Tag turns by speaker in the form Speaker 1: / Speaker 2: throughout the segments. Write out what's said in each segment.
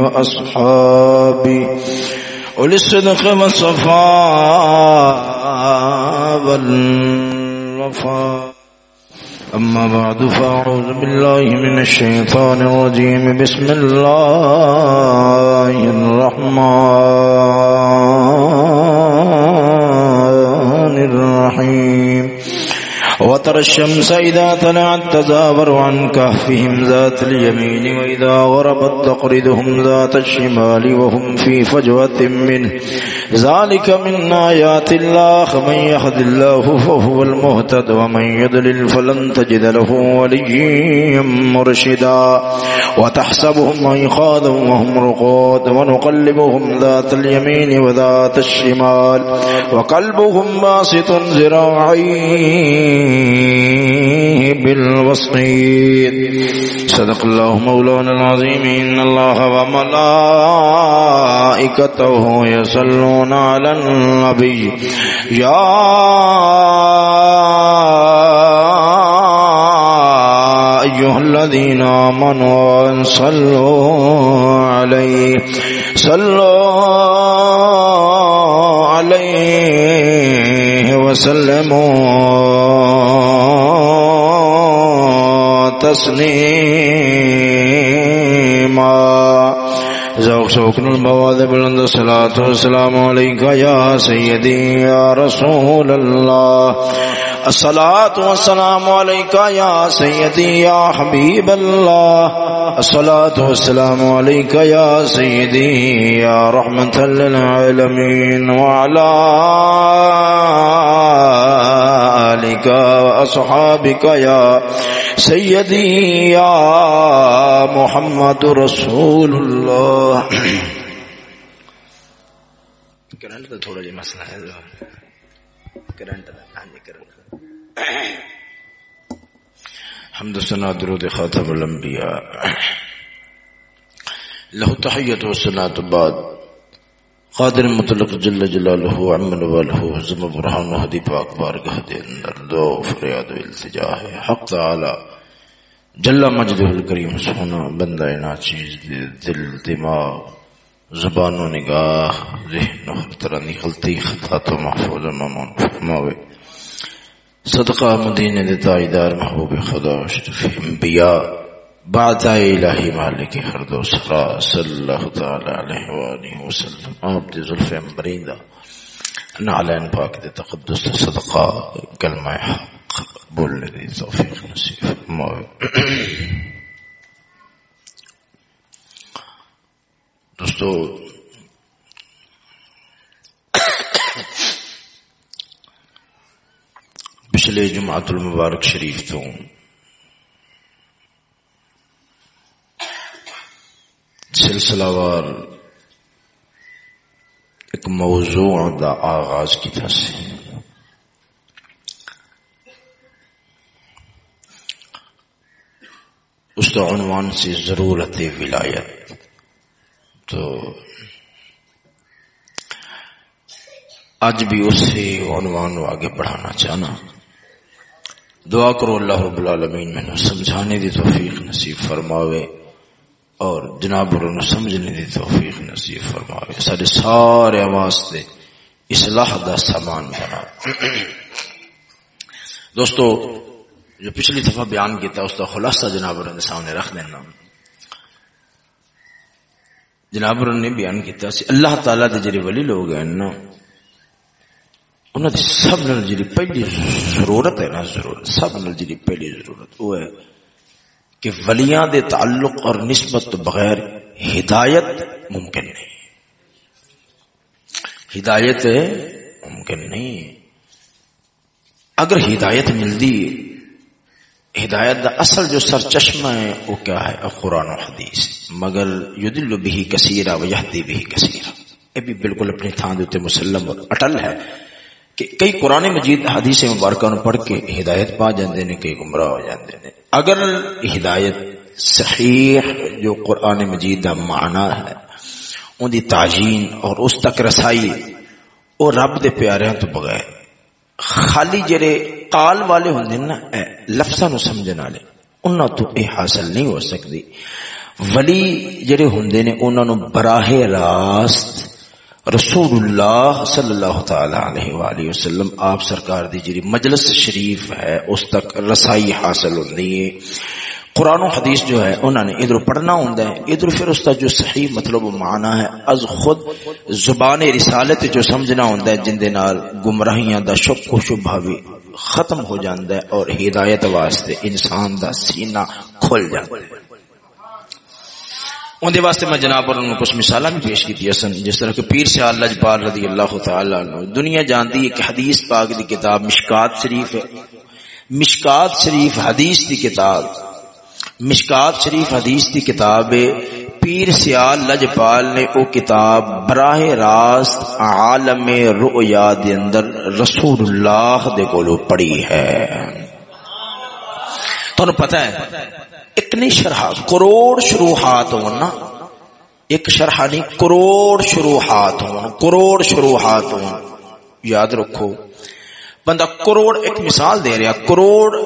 Speaker 1: وأصحابي وللصدق والصفاء والوفاء أما بعد، فأعوذ بالله من الشيطان الرجيم. بسم الله الرحمن الرحيم. وترى الشمس إذا طلعت تزاور عن كهفهم ذات اليمين وإذا غربت تقردهم ذات الشمال وهم في فجوة منه. ذلك من آيات الله. من يهد الله فهو المهتد ومن يضلل فلن تجد له وليا مرشدا. وتحسبهم أيقاظا وهم رقود ونقلبهم ذات اليمين وذات الشمال. وقلبهم باسط ذراعيه بالوسطيد صدق الله مولانا العظيم. إن الله وملائكته يصلون على النبي. يا أيها الذين آمنوا صلوا عليه. صلوا عليه. وسلموا. تسليما ذوق شوقن المواد بلند الصلاة والسلام عليك يا سيدي يا رسول الله الصلاة والسلام عليك يا سيدي يا حبيب الله الصلاة والسلام عليك يا سيدي يا رحمة للعالمين وعلى آلك وأصحابك يا سيدي يا محمد رسول الله کرنٹ کا تھوڑا جی مسئلہ ہے۔ کرنٹ ہاں جی کرنٹ۔ حمد سنا درود خاتم الانبیاء۔ له تحیت و سنات بعد۔ قادر مطلق جل جلالہ عمل والہ زم برحان و حدی پاک بارگاہ دے اندر دو فریاد و التجا ہے. حق تعالی جل مجدہ الکریم سونا بندہ ناچیز دل، دماغ، زبان و نگاہ، ذہن و ہر طرح نکلتی خطا تو محفوظ ممون فرماوے. صدقہ مدینہ دیتا ادار محبوب خدا شرف انبیاء بعد الہی مالک ہر دو سرا صلی اللہ تعالی علیہ وآلہ وسلم۔ آپ دی ظلف امبریندہ نعلین پاک دی تقدس صدقہ، کلمہ حق بولنے دی توفیق نصیف موے دوستو، پچھلے جماعت المبارک شریف تو سلسلہ وار ایک موضوع دا آغاز کی تھا سے۔ اس کا عنوان سے ضرورت ولایت۔ تو آج بھی اس سے عنوان آگے بڑھانا چاہنا۔ دعا کرو اللہ رب العالمین، میں سمجھانے دی توفیق نصیب فرماوے۔ اور جناب اور سمجھنے دی توفیق نصیب فرماوے۔ سارے سارے واسطے اصلاح دا سامان بنا دوستو، جو پچھلی دفعہ بیان کیا اس کا خلاصہ جناب اور سامنے رکھ دینا۔ جناب نے بیان کیا اللہ تعالیٰ دے جڑے ولی لوگ ہیں نا، انہوں نے سب نال جی پہلی ضرورت ہے نا، ضرورت، سب نال جی پہلی ضرورت، وہ ہے کہ ولیاں دے تعلق اور نسبت تو بغیر ہدایت ممکن نہیں۔ ہدایت ممکن نہیں۔ اگر ہدایت ملتی ہدایت دا اصل جو سر چشمہ ہے، وہ کیا ہے؟ قرآن و حدیث۔ مگر یدل بھی کثیرہ و یہدی بھی کثیرہ۔ یہ بھی بالکل اپنی تھان دیتے مسلم اور اٹل ہے۔ کہ کئی قرآن مجید حدیث مبارکہ نو پڑھ کے ہدایت پا جاندے نے، کئی گمراہ ہو جاندے نے۔ اگر ہدایت صحیح جو قرآن مجید دا معنی ہے، ان دی تعجین اور اس تک رسائی اور رب دے پیارے تو بغیر، خالی جڑے قال والے ہوندے نا لفظاں نو سمجھن والے، انہاں تو اے حاصل نہیں ہو سکتی ولی جڑے ہوندے نے، انہاں نو براہ راست رسول اللہ صلی اللہ تعالی علیہ وآلہ وسلم، آپ سرکار دی جڑی مجلس شریف ہے، اس تک رسائی حاصل ہوندی ہے۔ قرآن و حدیث جو ہے انہوں نے ادھر پڑھنا ہوں ادھر پھر اس کا جو صحیح مطلب معنی ہے، از خود زبان رسالت جو سمجھنا ہوں جن دے نال گمراہیاں دا شک و شبہ بھی ختم ہو جاندہ ہے اور ہدایت واسطے انسان دا سینہ کھل جاندہ ہے۔ اندے واسطے میں جناب اور کچھ مثالہ بھی پیش کی سن، جس طرح کہ پیر سے اللہ جبار رضی اللہ تعالی عنہ، دنیا جانتی ہے کہ حدیث پاک دی کتاب مشکات شریف ہے۔ مشکات شریف حدیث دی کتاب، مشکات شریف حدیث کی کتاب ہے۔ پیر سیال لجپال نے او کتاب براہ راست عالم رؤیا دے اندر رسول اللہ دے کولو پڑھی ہے۔ تو پتہ ہے؟ ایک نہیں شرح کروڑ شروحات ہونا ایک شرح نہیں، کروڑ شروحات ہون کروڑ شروحات ہون یاد رکھو، بندہ کروڑ ایک مثال دے رہا کروڑ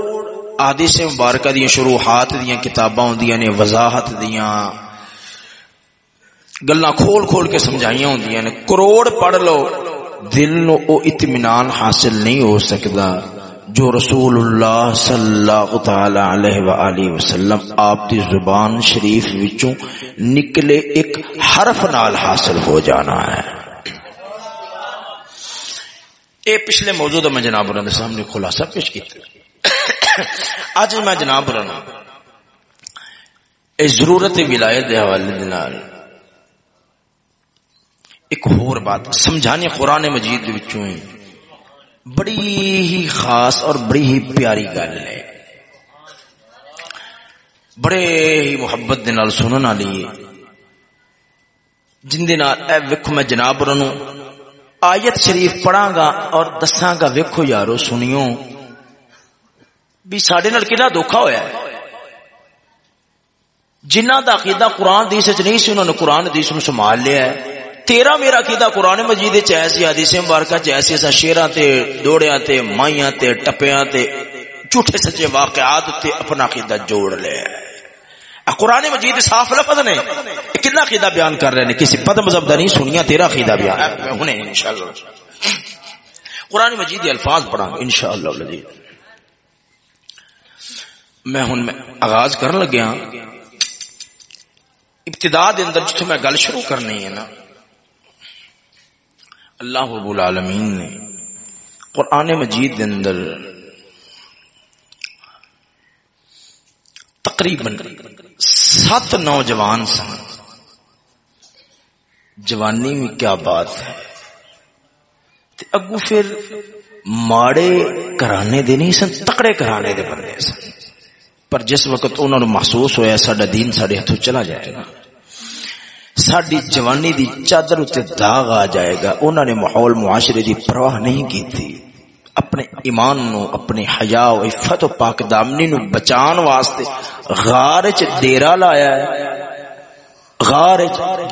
Speaker 1: آدیس مبارکہ دیا، شروحات دیا، کتاباں ہوندیاں نے، وضاحت دیا۔ گلا کھول کھول کے سمجھائیاں ہوندیاں نے، کروڑ پڑھ لو، دل نو او اطمینان حاصل نہیں ہو سکتا۔ جو رسول اللہ صلی اللہ تعالی علیہ وآلہ وسلم آپ دی زبان شریف وچوں نکلے ایک حرف نال حاصل ہو جانا ہے۔ اے پچھلے موضوع میں جناب رہنے سامنے خلاصہ پیش کیتا۔ اج میں جناب رہنا اس ضرورت ولایت دے حوالے دے ایک اور بات سمجھانے قرآن مجید دے وچوں بڑی ہی خاص اور بڑی ہی پیاری گل ہے۔ بڑے ہی محبت دے نال سنن والی جن دے نال اے ویکھو میں جناب رنو، آیت شریف پڑھاں گا اور دساں گا ویکھو یارو، سنیو۔ بھی سڈے کنا دھوکھا ہوا جنہ کا عقیدہ قرآن دیس نہیں سی انہوں نے قرآن دیس نو سنبھال لیا ہے۔ تیرا میرا عقیدہ قرآن مجید چیسی حدیث مبارکہ چیسی اسا شیراں تے، دوڑیاں تے، مائیاں تے، ٹپیاں تے، جھوٹے سچے واقعات تے اپنا عقیدہ جوڑ لیا ہے قرآن مجید صاف لفظ نے۔ کتنا عقیدہ بیان کر رہے ہیں کسی پد مذہب دا نہیں سنیا تیرا عقیدہ بیان۔ ہنے انشاءاللہ۔ قرآن مجید الفاظ پڑھا انشاءاللہ العزیز میں ہوں، میں آغاز کرن لگیا ہاں۔ ابتدا دے اندر جتوں میں گل شروع کرنی ہے نا اللہ رب العالمین نے قرآن مجید دے اندر تقریباً سات نوجوان سن۔ جوانی میں کیا بات ہے؟ اگو پھر ماڑے کرانے دے نہیں سن، تکڑے کرانے دے بندے سن۔ پر جس وقت انہوں نے محسوس ہوا سڈا دین سڈے ہاتھوں چلا جائے گا۔ ساری جوانی دی چادر اتنے داغ آ جائے گا۔ انہوں نے ماحول معاشرے دی پرواہ نہیں کی تھی اپنے ایمان نو اپنے حیا و عفت و پاک دامنی نو بچان واسطے غار چ ڈیرا لایا ہے۔ غار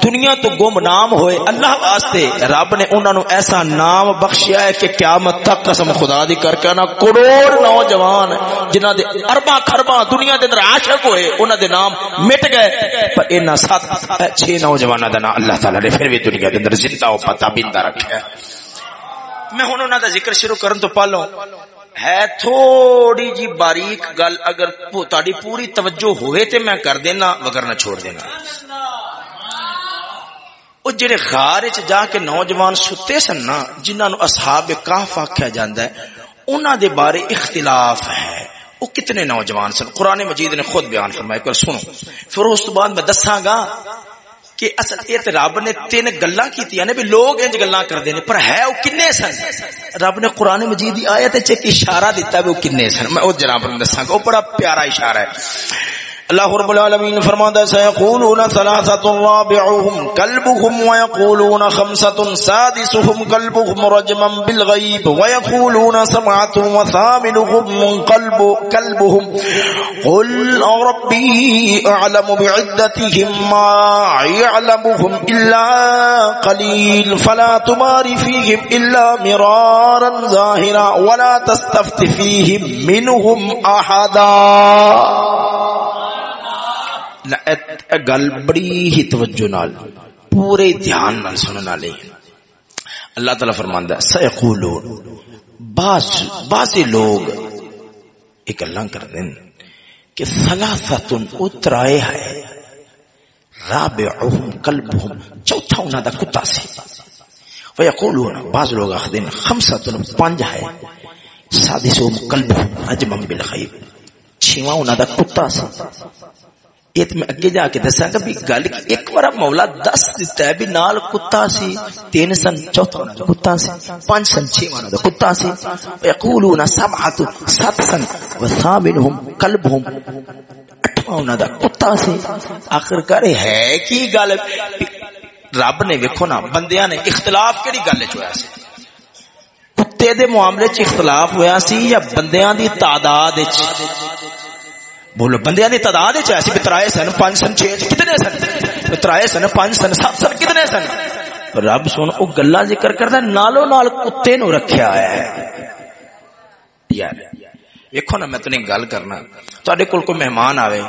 Speaker 1: دنیا تو گم نام ہوئے اللہ واسطے، رب نے انہوں نے ایسا نام بخشیا ہے کہ قیامت تک قسم خدا دی کر کے نا کروڑ نوجوان جنہ دے اربا خربا دنیا دے اندر عاشق ہوئے انہوں دے نام مٹ گئے۔ پر انہاں سات چھ نوجوانوں دا نام اللہ تعالی نے پھر بھی دنیا دے اندر زندہ و پتہ بندہ رکھا میں ہن انہاں دا ذکر شروع کرن تو پہلو ہے تھوڑی جی باریک گل، اگر تاری پوری توجہ ہوئے تے میں کر دینا، مگر نہ چھوڑ دینا۔ وہ جڑے غار جا کے نوجوان ستے سن نا جنہوں نے اصحاب کاف آخیا جاتا ہے انہوں دے بارے اختلاف ہے۔ وہ کتنے نوجوان سن؟ قرآن مجید نے خود بیان فرمایا کر سنو۔ پھر اس بعد میں دساں گا کہ اصل یہ رب نے تین گلا کی بھی لوگ انج گلا کرتے ہیں پر ہے وہ کنے سن؟ رب نے قرآن مجید آیت ایک اشارہ دیتا بھی وہ کنے سن؟ میں وہ جناب دساں وہ بڑا پیارا اشارہ ہے۔ اللہ رب العالمین فرماتا ہے، سيقولون ثلاثه رابعهم كلبهم ويقولون خمسه سادسهم كلبهم رجما بالغيب ويقولون سبعه وثامنهم قلب كلبهم قل ربي اعلم بعدتهم ما يعلمهم الا قليل فلا تمار فيهم الا مرارا ظاهرا ولا تستفت فيهم منهم احدا گل بڑی ہی توجہ نال، پورے دھیان نال سننا لے اللہ تعالی فرماندا ہے سیقولون بعض بعض لوگ ایک اللہ کر دیں کہ ثلاثتن اترائے ہے رابعهم قلبهم چوتھا انہاں دا کتا سی۔ ویقولون بعض لوگ اخدین خمسۃ پنج ہے سادسهم قلبهم اجمم بالخیب چھواں انہاں دا کتا سی۔ یہ تو میں اگے جا کے دسا گا بھی گل ایک بار مولا دس دتا ہے بھی نال کتا سی، تین سن، چوتھا کتا سی، پانچ سن چھ وانا دا کتا سی۔ یقولون سبعت سات سن و ثامنهم قلبهم، اٹھواں انہاں دا کتا سی۔ آخر کر ہے کی گل؟ رب نے ویکھو نا، بندیاں نے اختلاف کیڑی گل وچ ہویا سی؟ کتے دے معاملے چ اختلاف ہویا سی یا بندیاں دی تعداد وچ؟ بولو بندے کی تعداد ایسی بھی ترائے سن، پانچ سن، چھ کتنے سن؟ ترائے سن، پانچ سن، سات سن، کتنے سن؟ رب سن وہ گلا ذکر کرتا نالو نال کتے نو رکھیا ہے۔ ویکو نا، میں تین گل کرنا۔ تے کول کوئی مہمان آئے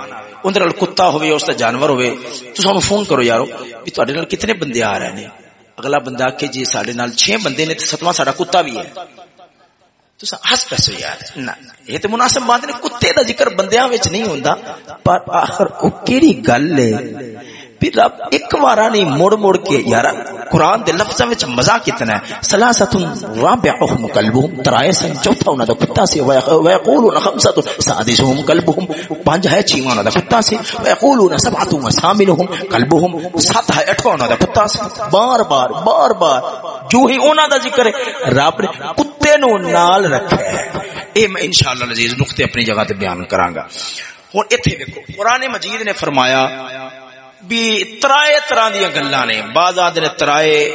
Speaker 1: اندر کتا ہوئے اس جانور ہوئے تو سانو فون کرو یارو بھی تے کتنے بندے آ رہے ہیں اگلا بندہ آ کے جی سڈے چھ بندے نے ستواں ساڈا کتا بھی ہے۔ ہس پیسو یار۔ یہ تو مناسب بات نہیں، کتے دا ذکر بندیاں وچ نہیں ہوندا، پر آخر او کیڑی گل ہے؟ پھر رب ایک بارا نہیں مڑ مڑ کے یار قرآن دے لفظ وچ مزہ کتنا ہے۔ سلاستن رابعهم قلبهم ترائے سن چوتھا انہاں دا کتا سی ويقولون خمسۃ سادسهم قلبهم پنج ہے چھواں انہاں دا کتا سی ويقولون سبعۃ وثامنهم قلبهم سات ہے، اٹھواں انہاں دا کتا سی۔ بار بار بار بار، جو ہی انہاں دا ذکر ہے، رب نے کتے نو نال رکھا ہے۔ اے میں انشاءاللہ العزیز نقطے اپنی جگہ تے بیان کراں گا۔ ہن ایتھے دیکھو، قرآن مجید نے فرمایا بھی ترائے طرح دیا گلا نے۔ بعض آدھے نے ترائے،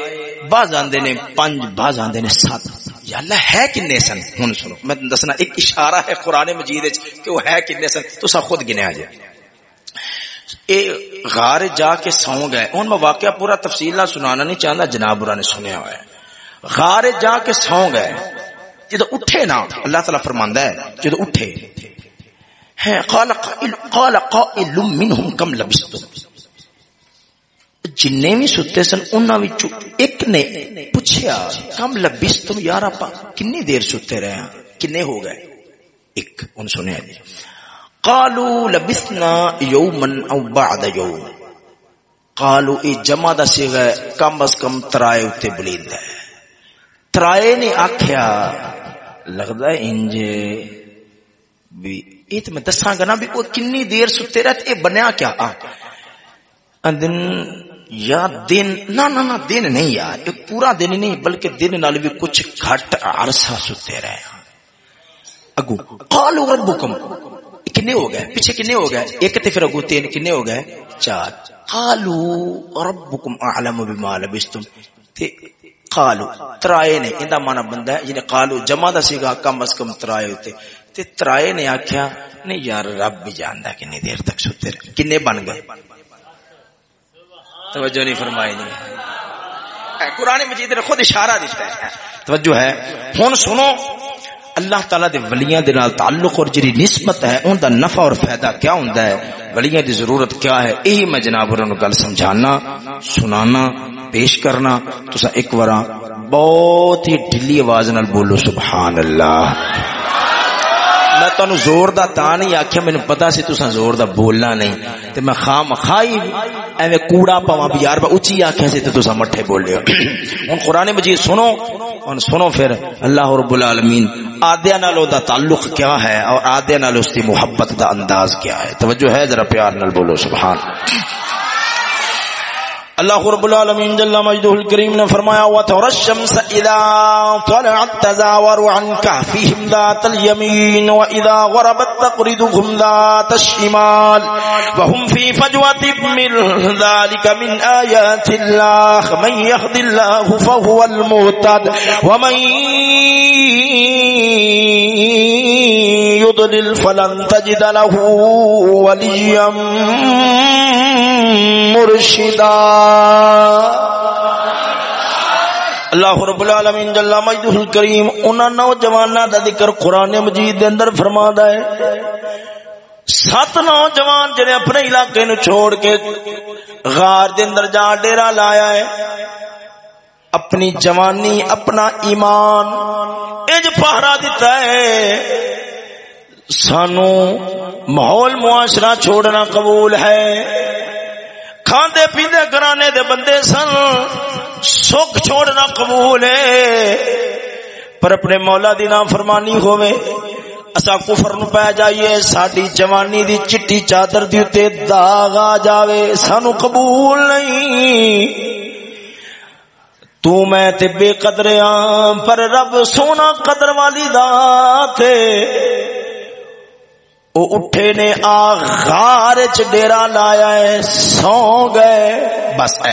Speaker 1: بعض آدھے نے پنج، بعض آدھے نے سات۔ یا اللہ، ہے کنے سن؟ ہن سنو، میں دسنا، ایک اشارہ ہے قرآن مجید کہ وہ ہے کنے سن۔ تو سا خود گنے آ جائے۔ اے غار جا کے سو گئے ان میں واقعہ پورا تفصیل نہ سنانا نہیں چاہتا جناب برا نے سنیا ہوا ہے۔ غار جا کے سو گئے جدو اٹھے نا، اللہ تعالیٰ فرماندہ ہے، جدو اٹھے۔ ہے، قال قائل قال قائل منهم کم لبستم۔ جن بھی ستے سن انہوں ایک نے پوچھا کم لبیس تم یار آپ کنی دیر ستے رہے ہیں کنے ہو گئے ایک ان سنیا جی قالو لبسنا یومن او بعد یوم قالو ای جمع دا سی گئے کم از کم ترائے اتے بلیند ہے ترائے نے آکھیا لگتا ہے انجے بھی ایت میں دساں گا نا بھی وہ کنی دیر ستے رہتے اے بنیا کیا آکھ اندن یا دن نہ نہ نہ، دن نہیں یار، یہ پورا دن نہیں، بلکہ دن نال بھی کچھ گھٹ عرصہ ستے رہے اگو، قالوا ربكم کنے ہو گئے؟ پیچھے کنے ہو گئے؟ ایک تے پھر اگو، تین کنے ہو گئے؟ چار۔ قالوا ربكم اعلم بما لبستم۔ تے قالوا، ترائے نے، ایندا معنی بندا ہے یعنی قالوا جمع دا سیگا، کم از کم ترائے ہوتے۔ تے ترائے نے آکھیا، نہیں یار، رب بھی جاندا کتنی دیر تک سوتے رہے، کنے بن گئے۔ توجہ نہیں فرمائی نہیں قرآن مجید نے خود اشارہ دیتا ہے۔ توجہ ہے۔ ہن سنو اللہ تعالی دے ولیاں دے نال تعلق اور جڑی نسبت ہے ان دا نفع اور فائدہ کیا ہوندا ہے؟ ولیاں دی ضرورت کیا ہے؟ یہی میں جناب انہوں گل سمجھانا سنانا پیش کرنا۔ تسا ایک بار بہت ہی ڈھلی آواز نال بولو سبحان اللہ۔ میں تانوں زور دا تا نہیں آکھیا مینوں پتہ سی تساں زور دا بولنا نہیں۔ تے میں خام خائی ایویں کوڑا پواں بھی یار، میں اونچی آکھیا سی مٹھے بولے لے ہن قران مجید سنو، ہن سنو پھر اللہ رب العالمین آدیا نال دا تعلق کیا ہے اور آدیا نال اس دی محبت دا انداز کیا ہے۔ توجہ ہے، ذرا پیار نال بولو، سبحان اللہ رب العالمین جل مجدہ الکریم نے فرمایا وتر الشمس اذا طلعت تزاور عن كهفهم ذات اليمين واذا غربت تقرضهم ذات الشمال وهم في فجوة من ذلك من آيات الله من يهد الله فهو المهتد ومن يضلل فلن تجد له وليا مرشدا. اللہ رب العالمین جل مجدہ الکریم انہاں نوجواناں دا ذکر قران مجید دے اندر فرماندا ہے۔ سات نوجوان جڑے اپنے علاقے نو چھوڑ کے غار دے اندر جا ڈیرا لایا ہے، اپنی جوانی، اپنا ایمان اج پہرا دیتا ہے۔ سانو ماحول معاشرہ چھوڑنا قبول ہے۔ کھاندے پیندے گرانے دے بندے سن، سکھ چھوڑنا قبول ہے۔ پر اپنے مولا دی نام فرمانی ہوئے اسا کفر نو پہ جائیے، ساڈی جوانی دی چٹی چادر دی تے داغ آ جاوے، سانو قبول نہیں۔ تو میں تے بے قدریاں پر رب سونا قدر والی ذات او اٹھے نے آ غار چ ڈیرا لایا ہے، سو گئے۔ بس ہے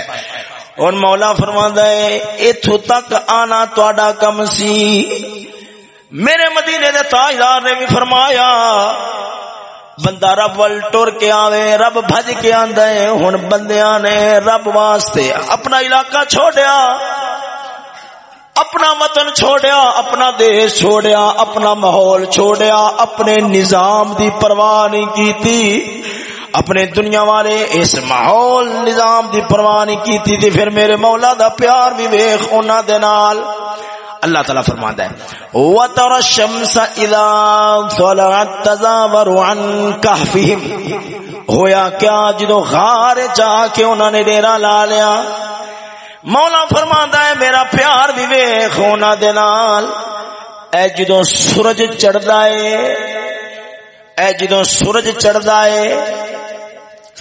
Speaker 1: اور مولا فرماندا ہے ایتھوں تک آنا تہاڈا کم سی۔ میرے مدینے دے تاجدار نے بھی فرمایا، بندہ رب ول ٹر کے آوے، رب بھج کے آندا ہے۔ ہن بندیاں نے رب واسطے اپنا علاقہ چھوڑیا۔ اپنا وطن چھوڑیا، اپنا دیش چھوڑیا، اپنا ماحول چھوڑیا، اپنے نظام دی پرواہ نہیں کیتی۔ اپنے دنیا والے اس ماحول نظام دی پرواہ نہیں کیتی تھی پھر میرے مولا دا پیار بھی ویخ انہاں دے نال۔ اللہ تعالیٰ فرماندا ہے، وَتَرَ الشَّمْسَ إِذَا طَلَعَتْ تَزَاوَرُ عَن كَهْفِهِمْ ہویا کیا جدو غار جا کے انہوں نے ڈیرا لا لیا؟ مولا فرماندا ہے، میرا پیار بھی ویکھ ہونا دے نال۔ اے جدو سورج چڑھدا ہے، اے جدو سورج چڑھدا ہے،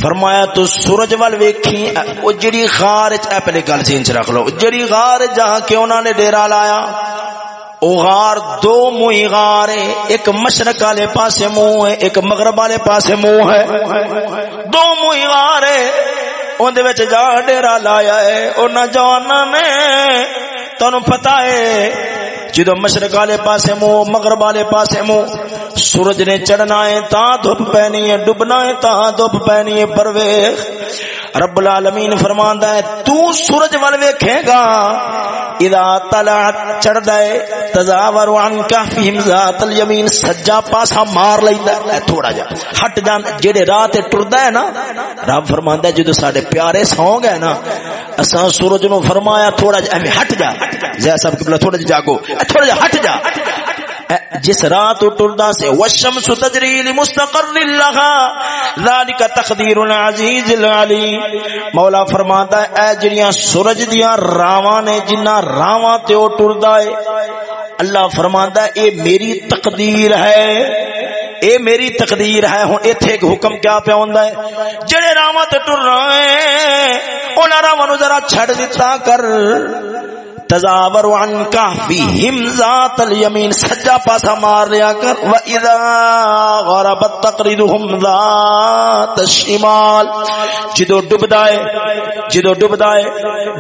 Speaker 1: فرمایا تو سورج وال ویکھی او جڑی غار وچ، اے پہلے گل سین چ رکھ لو، جڑی غار جہاں کہ انہاں نے ڈیرا لایا، او غار دو منہ غار ہے ایک مشرق والے پاسے منہ ہے، ایک مغرب والے پاسے منہ ہے۔ دو منہ غار ہے اون وچ جا ڈیرا لایا ہے۔ انہاں جواناں نے تانوں پتہ ہے جدو مشرق والے پاسے منہ مغرب والے پاسے منہ سورج نے چڑھنا ہے، تا دھوپ پینی ہے ڈبنا ہے، تا دھوپ پینی ہے پرویخ رب العالمین فرماندا ہے، تو سورج ول ویکھے گا۔ اذا طلع چڑھدا ہے، تزاور عن کافهم ذات الیمین، سجا پاسا مار لیندا ہے۔ تھوڑا جا، ہٹ جان۔ جڑے راہ تے ٹردا ہے نا، رب فرماندا ہے، جدو ساڈے پیارے سو گئے نا، اساں سورج نو فرمایا، تھوڑا جا ہٹ جا۔ زیا صاحب قبلہ تھوڑا جا جاگو۔ تھوڑا جا، ہٹ جا۔ جس رات ٹردا سے وشم ستجری لمستقر لها ذالک تقدیر العزیز العلی۔ مولا فرماتا ہے، اے جڑیاں سورج دیاں راواں نے جنہ راواں تے او ٹردا ہے، اللہ فرماندا ہے، اے میری تقدیر ہے۔ اے میری تقدیر ہے، ہن ایتھے ایک حکم کیا پیا ہوندا ہے؟ جڑے راواں تے ٹر رہے ہیں، انہاں راواں نو ذرا چھڑ دتا کر۔ تزاور عن کافیہم ذات الیمین، سجا پاسا مار لیا کر۔ و اذا غربت تقریدہم ذات الشمال، جدو ڈبدا ہے جدو ڈبدا ہے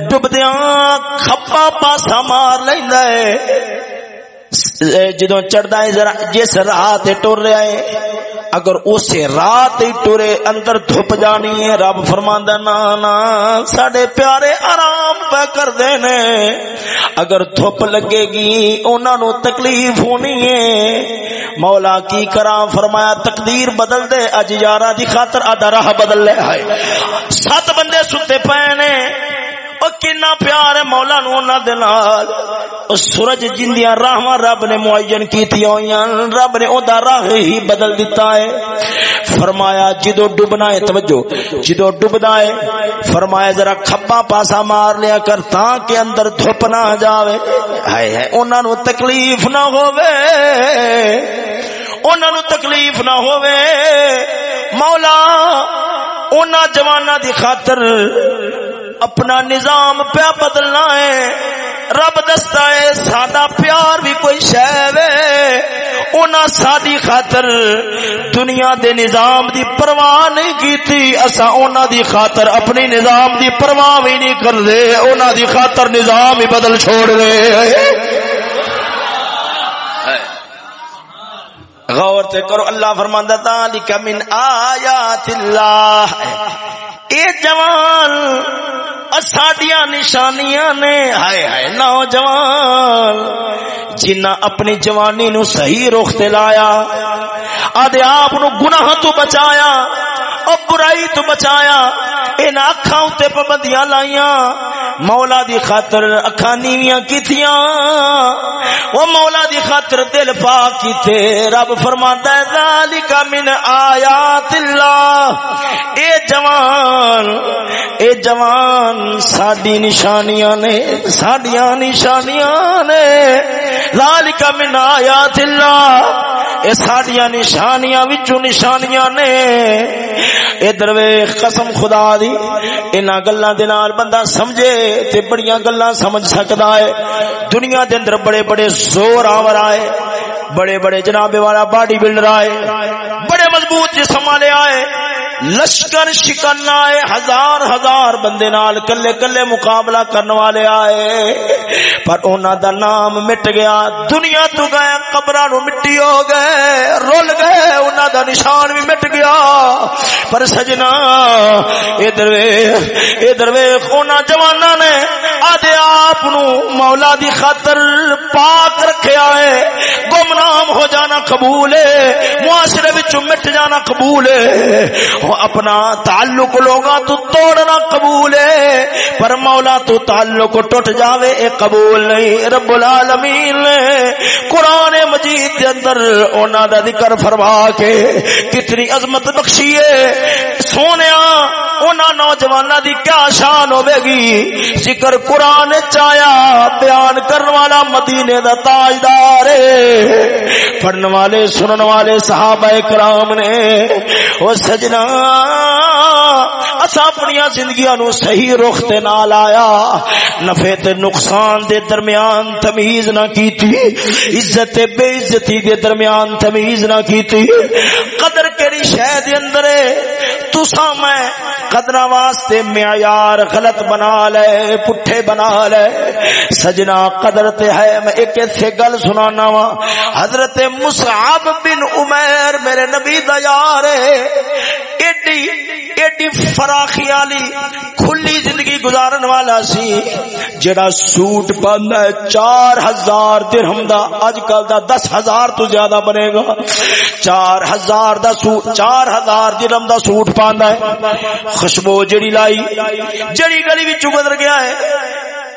Speaker 1: ڈبدیاں کھپا پاسا مار لیندا ہے۔ جدو چڑھتا ہے، ذرا جس راہ ٹر رہا ہے، اگر اس رات ہی ٹرے، اندر دھپ جانی ہے، رب فرماندا نا نا، ساڈے پیارے آرام پہ کر دینے۔ اگر دھپ لگے گی، انہاں نو تکلیف ہونی ہے۔ مولا کی کراں، فرمایا، تقدیر بدل دے، اج یارا دی خاطر آدھا راہ بدل لے۔ ہائے، سات بندے ستے پے نے۔ کنا پیار ہے مولا نو انہاں دے نال۔ سورج جندیاں راہواں رب نے معین کیتی ہویاں، رب نے اوندا راہ ہی بدل دیتا ہے۔ فرمایا، جدو ڈوبنا ہے، توجہ، جدو ڈوبدا ہے، فرمایا، ذرا کھبا پاسا مار لیا کر تاں کہ اندر دھوپ نہ جاوے۔ ہائے ہائے، انہاں نو تکلیف نہ ہووے۔ انہاں نو تکلیف نہ ہووے۔ مولا، انہاں جواناں دی خاطر اپنا نظام پیا بدلنا ہے۔ رب دستا ہے، ساڈا پیار بھی کوئی شہ انہاں ساری خاطر دنیا دے نظام دی پرواہ نہیں کیتی۔ اسا انہاں دی خاطر اپنی نظام دی پرواہ بھی نہیں کر دے انہاں دی خاطر نظام ہی بدل چھوڑ دے غور سے کرو، اللہ فرماندا ذالک من آیات اللہ۔ اے جوان ساڈیا نشانیاں نے، ہائے ہائے نوجوان، جنہ اپنی جوانی نو صحیح رخ تے لایا آدھے آپ نو گناہ تو بچایا اور برائی تو بچایا، ان اکھاں تے پابندیاں لائیاں۔ مولا دی خاطر اکھاں نیویاں کیتیاں۔ او مولا دی خاطر دل پاک کیتے۔ رب فرماندا ہے، ذالک من آیات اللہ۔ اے جوان اے جوان، ساڈی نشانیاں نے، ساڈیاں نشانیاں نے۔ ذالک من آیات اللہ۔ اے ساڈیاں نشانیاں وچوں نشانیاں نے۔ اے ویکھ قسم خدا دی، انہاں گلاں دے نال بندہ سمجھے تے بڑیاں گلاں سمجھ سکدا ہے۔ دنیا دے اندر بڑے بڑے زور آور آئے، بڑے بڑے جناب والا باڈی بلڈر آئے، بڑے مضبوط جسم والے آئے۔ لشکر شکن آئے ہزار ہزار بندے نال کلے کلے مقابلہ کرنے والے آئے۔ پر اونا دا نام مٹ گیا۔ دنیا تو گئے، قبرانو مٹی ہو گئے رول گئے اونا دا نشان بھی مٹ گیا۔ پر سجنا، ادھر وے ادھر وے اونا جوانا نے آدھے آپ نو مولا دی خاطر پاک رکھیا ہے۔ گمنام ہو جانا قبول ہے، معاشرے وچوں مٹ جانا قبول ہے۔ اپنا تعلق لوگا تو توڑنا قبول ہے۔ پر مولا تو تعلق ٹوٹ جاوے، اے قبول نہیں، رب العالمین۔ نے قرآن مجید کے اندر اونا دا ذکر فرما کے کتنی عظمت بخشی ہے۔ سونے اونا نوجوانا دی کیا شان ہوے گی۔ ذکر قرآن چایا بیان کرنے والا مدینے دا تاجدار ہے۔ پڑھنے والے، سنن والے صحابہ کرام نے وہ سجنا اسا اپنی زندگیاں نو صحیح رخ تے نال آیا۔ نفے تے نقصان دے درمیان تمیز نہ کیتی۔ عزت تے بے عزتی دے درمیان تمیز نہ کیتی۔ قدر کیڑی شے دے اندر تسا میں قدر واسطے معیار غلط بنا لے، پٹھے بنا لے۔ سجنا قدر تے ہے، میں ایک ایسے گل سنانا وا حضرت مصعب بن عمیر میرے نبی دا یار ایڈی ایڈی فراخی والی، کھلی زندگی گزارن والا سی۔ جڑا سوٹ پاندا ہے، چار ہزار درہم دا اج کل دا دس ہزار تو زیادہ بنے گا۔ چار ہزار دا سوٹ چار ہزار درہم دا سوٹ پاندا ہے، خوشبو جڑی لائی، جڑی گلی وچ گزر گیا ہے۔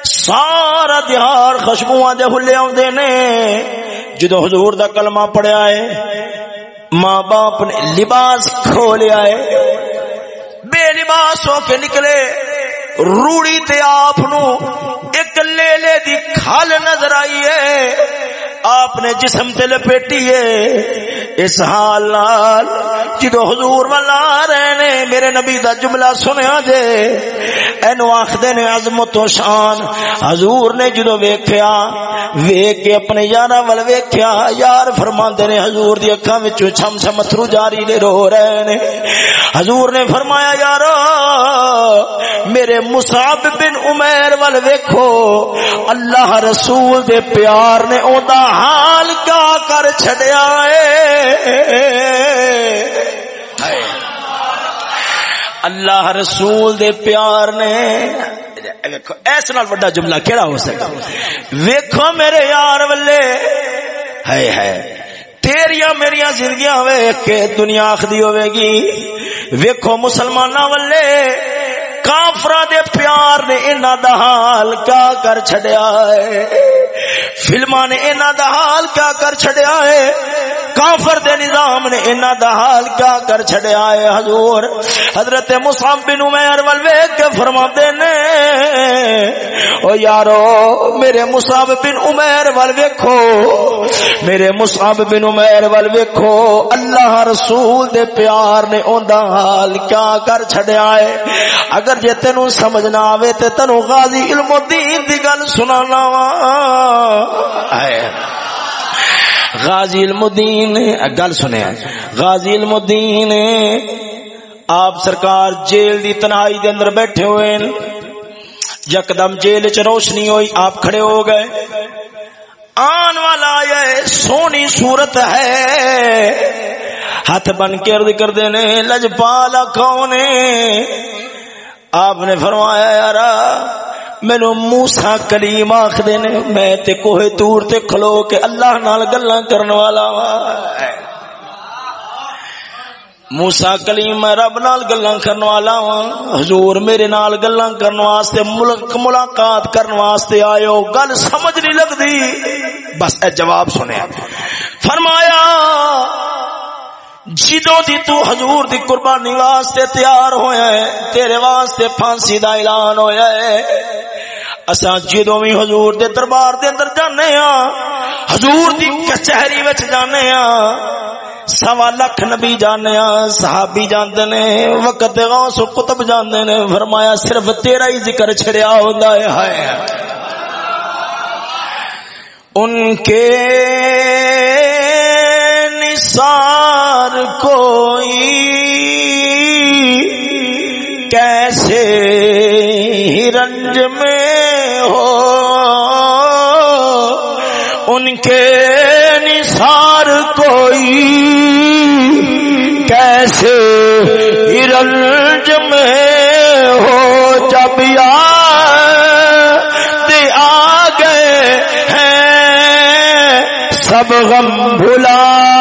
Speaker 1: سارا دیہار خوشبو دے ہلے آدھے نے۔ جدو حضور دا کلمہ پڑھیا ہے، ماں باپ نے لباس کھو لیا ہے۔ بے لباس ہو کے نکلے، روڑی تے آپ نو ایک لے لے دی کھال نظر آئی ہے۔ آپ نے جسم تے لپیٹی ہے۔ اس حال لال جدو حضور والا رہے نے، میرے نبی دا جملہ سنیا جے۔ اینو آخدے نے عظمت و شان۔ حضور نے جدو ویکھیا ویکھ کے اپنے یارا ول ویکھیا، یار فرماندے نے حضور دی اکھاں وچوں چھم چھم اتھرو جاری نے رو رہے نے۔ حضور نے فرمایا، یارو، میرے مصعب بن عمیر ول ویکھو، اللہ رسول دے پیار نے اوندا حال کا کر چھڈیا اے اللہ رسول دے پیار نے ایس نال بڑا جملہ کیڑا ہو سکتا ویکھو میرے یار ولے۔ ہے ہے تیریا میریا زندگیاں ویکھ کے دنیا آخدی ہوے گی۔ ویکھو مسلماناں ولے۔ کافرا دے پیار نے انہ دا حال کیا کر چھڑیا ہے؟ فلما نے انہ دا حال کیا کر چھڑیا ہے؟ کافر دے نظام نے انہ دا حال کیا کر چھڑیا ہے حضور؟ حضرت مصعب بن عمیر والویک کے فرما دے نے، او یارو، میرے مصعب بن عمیر والویکھو میرے مصعب بن عمیر والویکھو اللہ رسول دے پیار نے اون دا حال کیا کر چھڑیا ہے۔ اگر جے تینو سمجھ نہ آوے تے تینو غازی علم الدین دی گل سنانا وا۔ غازی علم الدین گل سنیا غازی علم الدین آپ سرکار جیل دی تنہائی دے اندر بیٹھے ہوئے یکدم جیل چ روشنی ہوئی، آپ کھڑے ہو گئے۔ آن والا یہ سونی صورت ہے۔ ہاتھ بن کے ارد کر دینے لجپالا کون آپ نے فرمایا یار
Speaker 2: مینو موسا کلیم آخر نے، میں تے کوہ تور تے کھلو کے اللہ نال گلا کرنے والا وا۔ موسا کلیم میں رب نال گلا کرنے والا ہوں حضور میرے نال گلا کرنے واسطے، ملک ملاقات کرنے واسطے آئے گل سمجھ نہیں لگتی بس اے جواب سنے فرمایا جدو دی تو حضور دی قربانی واسطے تیار ہویا ہے تیرے واسطے پھانسی دا اعلان ہویا ہے اساں جدو بھی حضور دے دربار دے اندر جانے ہاں حضور دی کچہری وچ جانے ہاں۔ سوا لکھ نبی جانے ہاں صحابی جاندے نے، وقت غوث و قطب جاندے نے، فرمایا صرف تیرا ہی ذکر چھڑیا ہوندا ہے، ہائے۔ ان کے نثار کوئی کیسے رنج میں ہو؟ ان کے نثار کوئی کیسے رنج میں ہو؟ جب یاد آ گئے ہیں، سب غم بھلا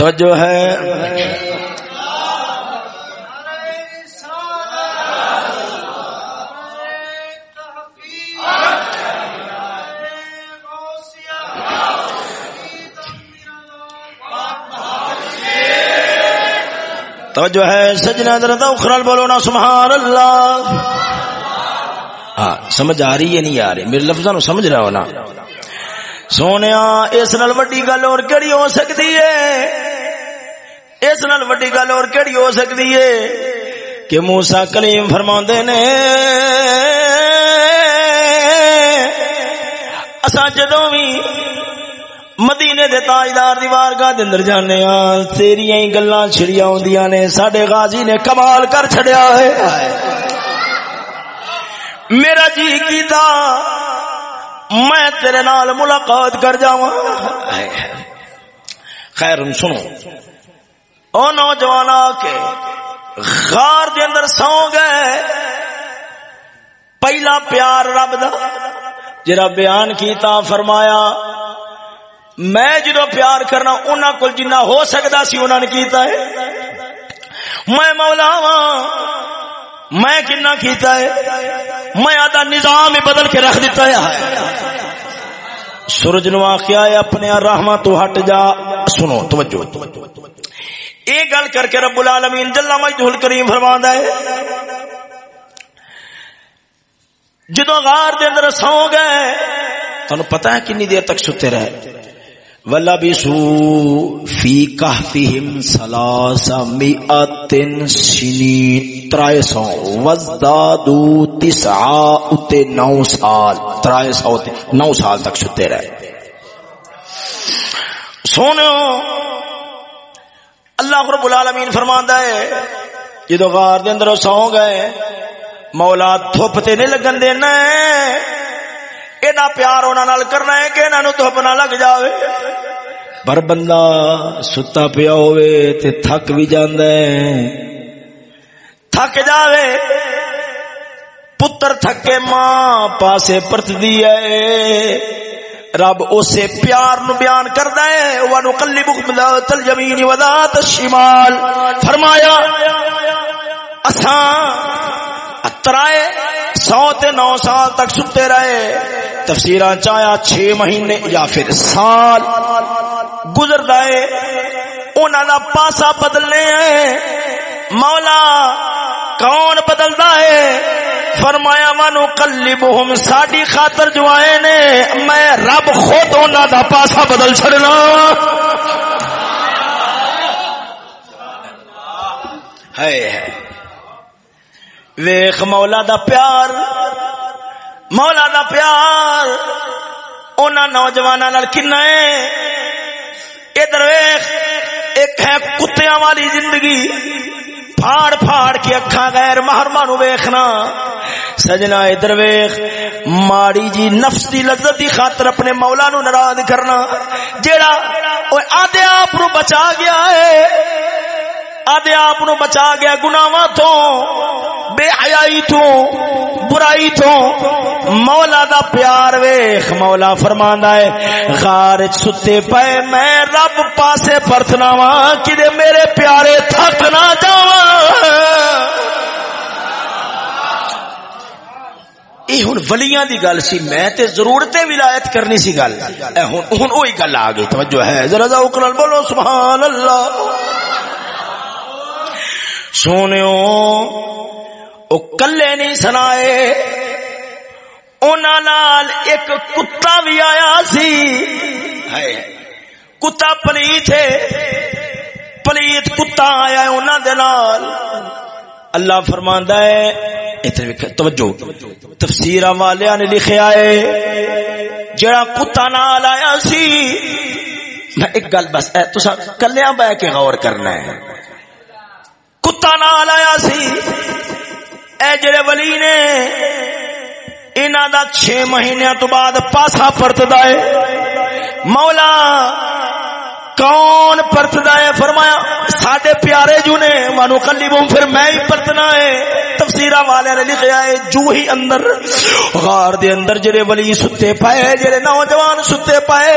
Speaker 2: تو جو ہے۔ توجہ ہے، سجنا درد اخرال بولو نا، سبحان اللہ۔ ہاں سمجھ آ رہی ہے، نہیں آ رہی۔ میرے لفظوں نو سمجھ رہا ہو نا۔ سونے اس نال وڈی گل اور کہڑی ہو سکتی ہے؟ اس نال وڈی گل اور کہڑی ہو سکتی ہے کہ موسا کلیم فرما نے اسا جدوں بھی مدینے دے تاجدار دی بارگاہ دے اندر جانے ہاں تیریاں ہی گلاں چھڑیاں ہوندیاں نے، ساڈے غازی نے کمال کر چھڑیا ہے۔ میرا جی کیتا، میں تیرے نال ملاقات کر جاواں۔ خیر سنو۔ او نوجوان آ کے غار دے اندر سو گئے۔ پہلا پیار رب دا جرا بیان کیتا، فرمایا، میں جدو پیار کرنا انہوں کو جنہ ہو سکتا سی انہوں نے کیتا ہے۔ میں مولا ہاں میں کنا کیتا ہے، میں آدھا نظام ہی بدل کے رکھ دیتا ہے۔ سورج نو آخیا ہے، اپنے رحمہ تو ہٹ جا۔ سنو، توجہ۔ یہ گل کر کے رب العالمین جلا مجدہ کریم فرما ہے جدو غار دے اندر سو گئے تمہیں پتا ہے کنی دیر تک ستے رہے۔ ولبسو فی کہفہم سلاس مئت سنین ترائے سو۔ وزدادو تسعا اتے نو سال۔ ترائے سو اتے نو سال تک چھتے رہے۔ سونو اللہ رب العالمین فرماندہ ہے، جدو غار دے اندر سو گئے، مولا تھوپتے نہیں لگن دینا ہے۔ ایڈا پیار انہوں کرنا ہے کہ انہوں دھوپ نہ لگ جائے پر بندہ ستا پیا ہوئے تے تھک بھی جاندہ ہے۔ تھک جاوے۔ پتر تھکے ماں پاسے پرت دی ہے۔ رب اسے پیار نو بیان کردا ہے وَنُقَلِّبُ قُبْلَاتَ الْجَمِينِ وَذَاتَ الشِّمَالِ۔ فرمایا، اساں اترائے، سو تے نو سال تک ستے رہے۔ تفسیر چایا چھ مہینے یا پھر سال گزر دائے انہوں نے پاسا بدلنے ہیں۔ مولا کون بدلتا ہے؟ فرمایا مانو کلی بہم ساڈی خاطر جو آئے نے، میں رب خود انہوں دا پاسا بدل چڑنا ہے ویخ، مولا دا پیار، مولا دا پیار ان نوجوان کنا ہے؟ ادھر ویخ، ایک ہے کتیا والی زندگی۔ پھاڑ پھاڑ کے اکھا غیر محرما نو ویخنا سجنا ادھر ویخ ماڑی جی نفس دی لذت دی خاطر اپنے مولا نو ناراض کرنا، جیڑا آدھے آپ بچا گیا ہے۔ آدھے آپ بچا گیا گناواں تو بے حیائی تو برائی تو مولا دا پیار ویخ، مولا فرماندا ہے، غار ستے پے میں رب پاسے پرتنا وا کدے میرے پیارے تھک نہ جاواں۔ یہ ہوں ولیاں دی گل سی، میں تے ضرورت ولایت کرنی سی گل۔ ہوں وہی گل آ گئی، توجہ ہے، ذرا ذوق بولو، سبحان اللہ۔ سونے او کلے نہیں سنائے۔ نال ایک کتا بھی آیا سی۔ کتا پلیت ہے۔ پلیت کتا آیا انہوں دے نال۔ اللہ فرماندا ہے توجہ۔ تفسیر والے نے لکھیا ہے، جڑا کتا نال آیا سی۔ میں ایک گل بس تسا کلیاں بہ کے غور کرنا ہے۔ کتا نال آیا سی۔ اے جڑے ولی نے انہاں دا چھ مہینیاں تو بعد پاسا پرتدا ہے۔ مولا کون پرتنا ہے؟ فرمایا، ساڈے پیارے جو نے، مانو کلیبوں پھر میں ہی پرتنا ہے۔ تفسیر والے نے لکھیا ہے، جو ہی اندر، غار دے اندر جڑے ولی ستے پائے، جڑے نوجوان ستے پائے،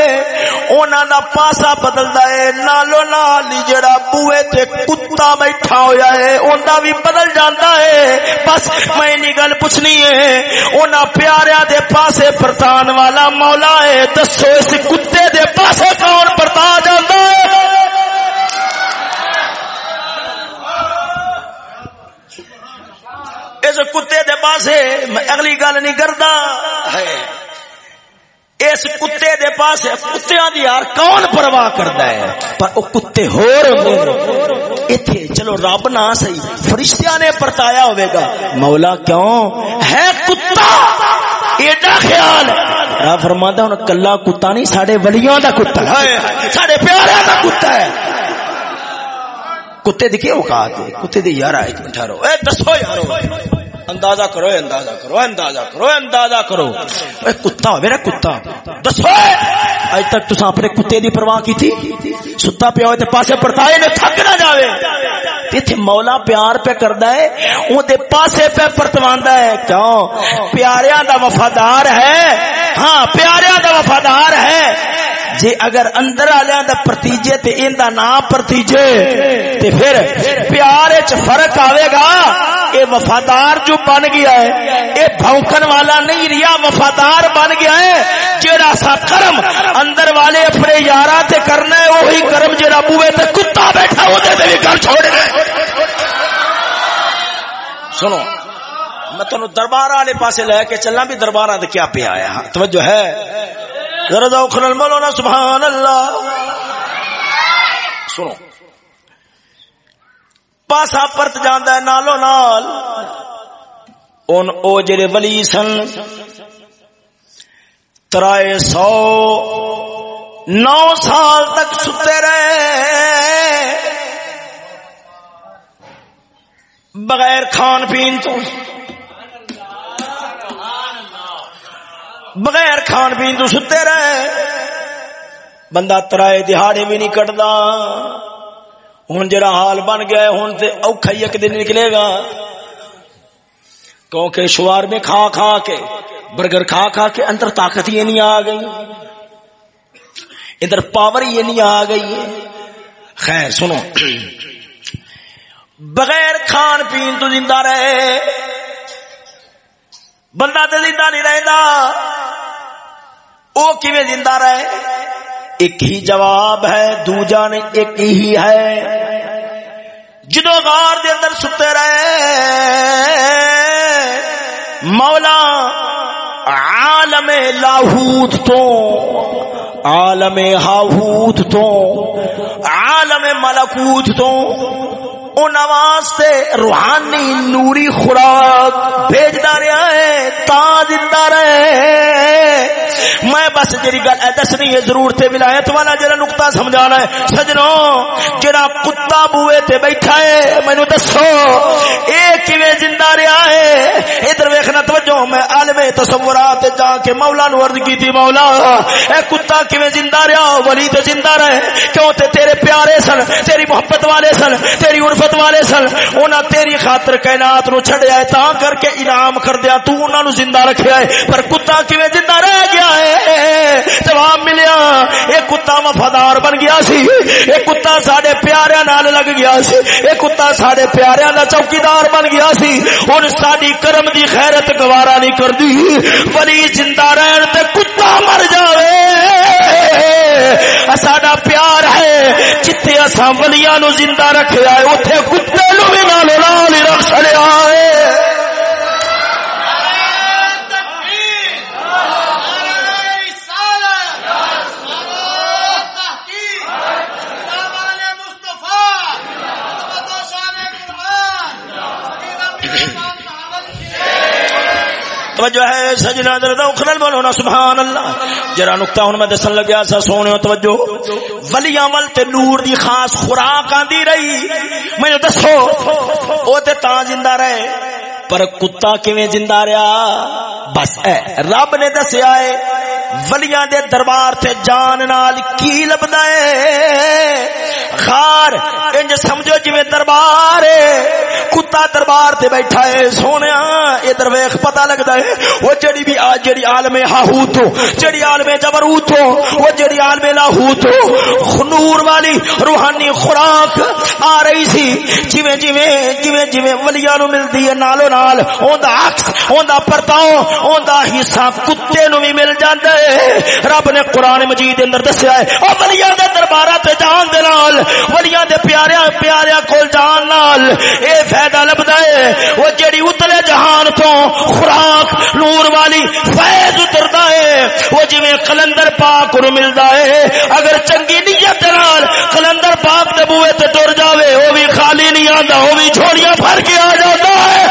Speaker 2: انہاں دا پاسا بدلدا ہے۔ نالو نال جڑا بوئے تے کتا بیٹھا ہویا ہے، اوندا بھی بدل جاندا ہے۔ بس میں نی گل پوچھنی ہے، انہاں پیاریاں دے پاسے پرتان والا مولا ہے۔ دسو اس کتے دے پاسے کون پرتا جاندا اس کتے دے پاسے میں اگلی گل نہیں کرتا۔ اس کتے دے پاس کتیا دی یار کون پرواہ کرتا ہے؟ پر وہ کتے ہو رہے چلو رب نہ سی فرشتیا نے پرتایا ہوئے گا۔ مولا کیوں؟ ہے کتا! ایڈا خیال کلا کتا نہیں ساڈے ولیاں دا کتا ہے۔ ساڈے پیارا دا کتا ہے۔ کتے دی کیا اوقات ہے؟ کتے دی یار ٹھہرو اے دسو یارو۔ اندازہ کرو اندازہ کرو اندازہ کرو اندازہ کرو۔ اے کتا کتا۔ دسو۔ اج تک تساں اپنے کتے دی پرواہ کی ستا تے پاسے پرتائے نے تھک نہ جاوے۔ جتھے مولا پیار پہ کردا ہے، اون دے پاسے پہ پرتواندا ہے۔ کیوں؟ پیاریاں دا وفادار ہے۔ ہاں پیاریاں دا وفادار ہے۔ جے اگر اندر والے دا پرتیجے تے ان دا نام پرتیجے، تے پھر پیار وچ فرق آوے گا، اے وفادار جو بن گیا ہے، اے بھونکن والا نہیں، ریا وفادار بن گیا ہے، جیڑا سا کرم اندر والے اپنے یارا تے کرنا ہے، وہی کرم جیڑا بوئے تے کتا بیٹھا ہو دے بھی گھر چھوڑ گئے سنو، میں تنو دربار والے پاسے لے کے چلنا بھی دربار دے کیا پہ آیا ہاں، توجہ ہے۔ ذرا ذوق بولو نا سبحان اللہ سنو۔ پاسا پرت جانا ہے، نالو نال۔ ان او جڑے ولی سن، ترائے سو، نو سال تک ستے رہے۔ بغیر کھان پین تو۔ بغیر کھان پین تو ستے رہے۔ بندہ ترائے دہاڑے بھی نہیں کٹتا ہوں جڑا حال بن گیا ہوں تو اوکھا ہی ایک دن نکلے گا۔ کیونکہ شوار میں کھا کھا کے، برگر کھا کھا کے اندر طاقت ہی نہیں آ گئی۔ ادھر پاور ہی نہیں آ گئی۔ خیر، سنو۔ بغیر کھان پین تو زندہ رہے۔ بندہ تو زندہ نہیں رہتا وہ کیویں زندہ رہے؟ ایک ہی جواب ہے، دوجا نے ایک ہی ہے۔ جدو غار دے اندر ستے رہے، مولا عالم لاہوت تو، عالم ہاہوت تو، عالم ملکوت تو ان واسطے روحانی نوری خوراک بھیجدا رہا ہے، تا زندہ رہے۔ میں بس جی گل دسنی ہے ضرورت ولایت والا جڑا نقطہ سمجھانا ہے۔ سجنوں، جڑا کتا بوئے تے بیٹھا ہے، مینوں دسو، اے کیویں زندہ رہا ہے؟ ادھر ویکھنا توجہ، میں عالم تصورات جا کے مولا نو عرض کیتی، مولا، اے کتا کیویں زندہ رہا؟ ولی تے زندہ رہے، کیوں تے تیرے پیارے سن، تیری محبت والے سن، تیری عرف عرفت والے سن۔ انہاں تیری خاطر کائنات نو چھڈیا ہے، تاں کر کے انعام کر دیا۔ تو انہاں نو زندہ رکھیا ہے۔ پر کتا کیویں زندہ رہ گیا ہے؟ جواب ملیا۔ اے کتا وفادار بن گیا سی۔ اے کتا ساڈے پیاریاں نال لگ گیا سی۔ اے کتا ساڈے پیاریاں دا چوکیدار بن گیا سی۔ ہن ساڈی کرم دی خیرت گوارا نہیں کردی۔ ولی زندہ رہن تے کتا مر جاوے۔ ساڈا پیار ہے۔ جتھے اساں ولیاں نو زندہ رکھیا ہے اوتھے کتے نو بھی نال نال رکھ چھڑیا ہے توجہ ہے سجنا درد اخرل بولو نا سبحان اللہ۔ جرا نقطہ ہن میں دسن لگیا سا سونے، توجہ۔ ولیاں ول تے نور دی خاص خوراک آندی رہی۔ مینوں دسو، او تے تا زندہ رہے، پر کتا کیویں زندہ رہیا؟ بس اے، رب نے دسیا ہے۔ ولیاں دے دربار تے جان نال کی لبدا ہے؟ خار، انج سمجھو جویں دربار ہے۔ کتا دربار تے بیٹھا ہے۔ سونیا اے درویش پتہ لگدا ہے۔ او جڑی بھی آج جڑی عالم ہاہوت ہو، جڑی عالم جبروت ہو او جڑی عالم لاہوت ہو۔ خنور والی روحانی خوراک آ رہی سی۔ جویں جویں جویں جویں ولیاں نو ملدی ہے نالو نال۔ اوندا عکس، اوندا پرتاؤ اوندا حصہ کتے نو بھی مل جاندا ہے۔ رب نے قران مجید اندر دسیا ہے، او ولیاں دے درباراں تے جان دے نال، ولیاں دے پیاریاں پیاریاں کول جان نال، اے فائدہ لبدا ہے۔ وہ جڑی اتلے جہان تو خوراک نور والی فیض اتردا ہے وہ جویں کلندر پاک نو ملدا ہے۔ اگر چنگی نیت نال کلندر پاک دے بوئے تے ٹر جاوے، او بھی خالی نہیں آندا، او بھی جھوڑیاں بھر کے آ جاتا ہے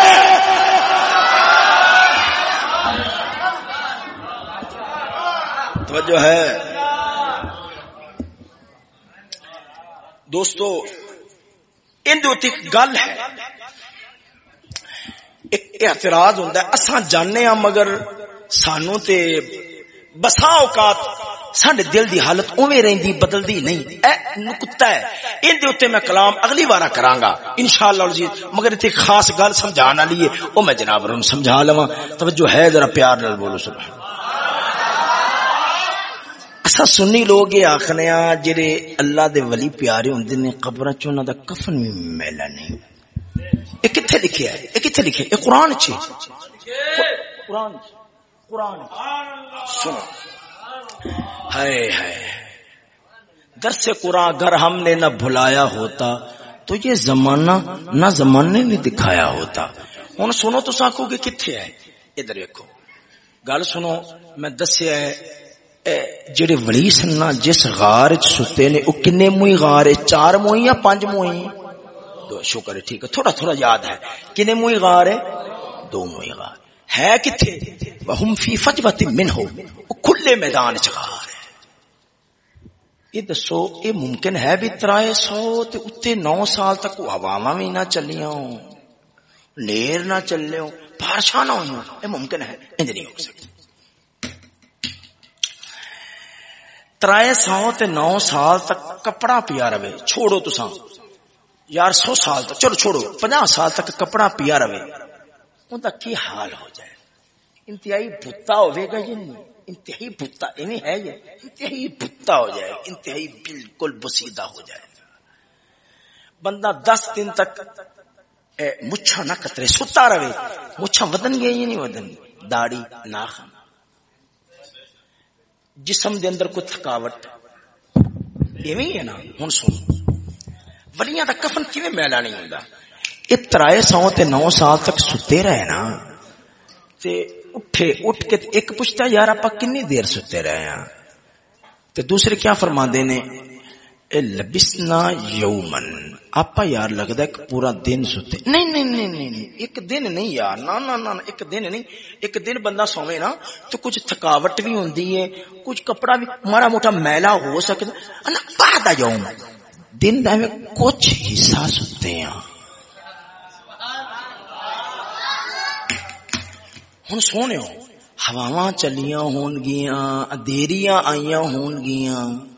Speaker 2: توجہ ہے دوستو، ان گل ہے۔ ایک اعتراض ہوتا ہے، اساں جانے ہاں مگر سانو تے بسا اوقات سڈے دل دی حالت اوے رہندی، بدلدی نہیں۔ اے نکتا ہے، ان دے اوتے میں کلام اگلی بار کراں گا، انشاءاللہ العزیز مگر تے خاص گل سمجھان والی ہے، او میں جناب رن سمجھا لواں۔ توجہ ہے، ذرا پیار نال بولو، سبحان اسا سنی لوگ یہ آخنے جڑے اللہ دے ولی پیارے ہوندے نے قبر چ انہاں دا کفن بھی میلا نہیں۔ یہ کتنے لکھے ہے؟ یہ کتنے لکھے یہ قرآن چ قرآن قرآن سنو۔ ہائے ہائے۔ درس قرآن، اگر ہم نے نہ بھلایا ہوتا، تو یہ زمانہ نہ زمانے نے دکھایا ہوتا۔ ہوں سنو تو ساکو گے کتنے ہے؟ ادھر دیکھو گل سنو، میں دسیا ہے جڑے ولی سن نا جس غار ستے نے وہ کنے موئی غار ہے؟ چار موئی یا پانچ موئی دو، شکر ہے، ٹھیک ہے، تھوڑا تھوڑا یاد ہے۔ کنے موئی غار ہے؟ دو موئی غار۔ ہے کتنے وہم فی فجوت من ہو وہ کھلے میدان چغار ہے۔ یہ دسو یہ ممکن ہے بھی ترائے سو تے اتے نو سال تک عوامہ بھی نہ چلیاں ہوں نیر نہ چلے ہوں بارشاں نہ ہوئی یہ ممکن ہے، انج نہیں ہو سکتا ترائے سو تے نو سال تک کپڑا پیا رہے۔ چھوڑو تساں۔ یار سو سال تک۔ چلو چھوڑو۔ پناہ سال تک کپڑا پیا رہے۔ ان کا کی حال ہو جائے؟ انتہائی بتا ہوئے گا یہ۔ نہیں انتہائی بتا ایویں ہے یہ۔ انتہائی بتا ہو جائے۔ انتہائی بالکل بسیدہ ہو جائے۔ بندہ دس دن تک مچھا نہ کترے، ستا رہے۔ مچھا ودن گیا یہ نہیں ودن؟ داڑی ناخن۔ جسم دے اندر کوئی تھکاوٹ۔ ایویں ہے نا۔ ہن سن ولیاں دا کفن کیویں میلا نہیں ہوندا؟ اے ترائے سو تے نو سال تک ستے رہے نا۔ تے اٹھے، اٹھ کے ایک پوچھتا یار آپ کنی دیر ستے رہے ہیں تے دوسرے کیا فرما نے؟ لبسنا یومن آپ یار لگتا ہے پورا دن ستے۔ نہیں نہیں نہیں نہیں ایک دن نہیں یار۔ نا نا نا، ایک دن نہیں۔ ایک دن بندہ سوے نا تو کچھ تھکاوٹ بھی ہوندی ہے۔ کچھ کپڑا بھی مارا موٹا میلا ہو سکتا نا بعد یوم۔ دن دا میں کچھ حصہ ستے ہیں ہن سونے ہوا چلیاں ہون گیاں اندھیریاں آئیاں ہون گیاں